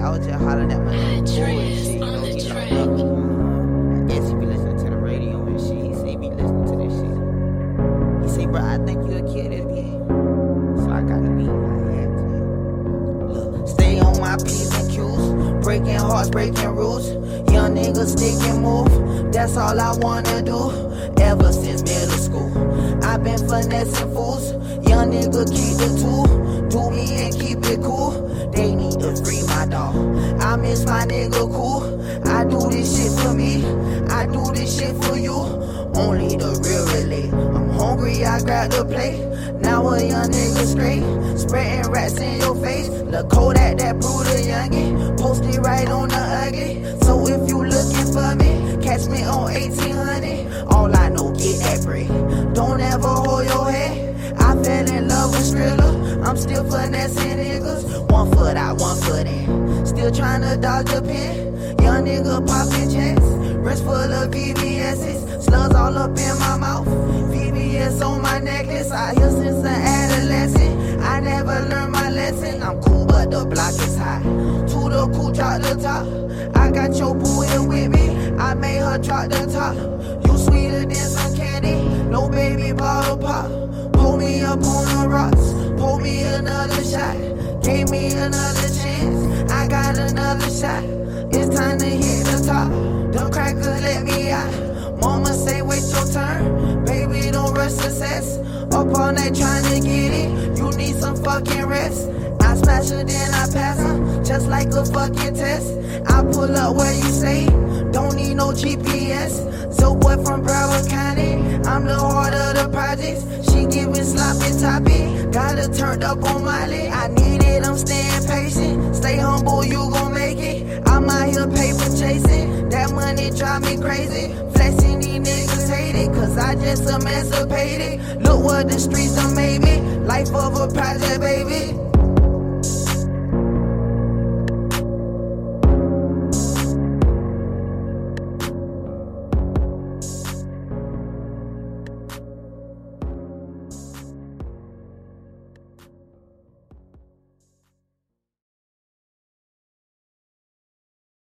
I was just hollering at my nigga Boy and shit. You know, he like, uh, I guess he be listening to the radio and shit. He say he be listening to this shit. He say, bro, I think you a kid this game. So I got to be I had to. Look, stay on my P's and Q's. Breaking hearts, breaking rules. Young niggas stick and move. That's all I wanna do. Ever since middle school. I've been finessing fools. Young nigga keep the two. Do me and keep it cool. They need to free my. I miss my nigga cool. I do this shit for me. I do this shit for you. Only the real relate. I'm hungry, I grab the plate. Now a young nigga straight. Spreading rats in your face. Look cold at that brutal youngin'. Posted right on the ugly. So if you looking for me, catch me on 1800. All I know, get that. Don't ever hold your head. I fell in love with Skrilla. I'm still finessing niggas. Foot out, one foot in. Still trying to dodge a pin. Young nigga popping checks. Wrist full of VVS's. Slugs all up in my mouth. VVS on my necklace. I here since an adolescent. I never learned my lesson. I'm cool, but the block is high. To the cool, drop the top. I got your boo here with me. I made her drop the top. You sweeter than some candy. No baby bottle pop. Pull me up on Gave me another chance. I got another shot. It's time to hit the top. Them crackers let me out. Mama say wait your turn. Baby don't rush success. Up all night trying to get it. You need some fucking rest. I smash her then I pass her. Just like a fucking test. I pull up where you say. Don't need no GPS. So boy from Broward County. I'm the heart of the projects. She giving sloppy toppy. Got her turned up on my. I drive me crazy. Flexing these niggas hate it. Cause I just emancipated. Look what the streets done made me. Life of a project, baby.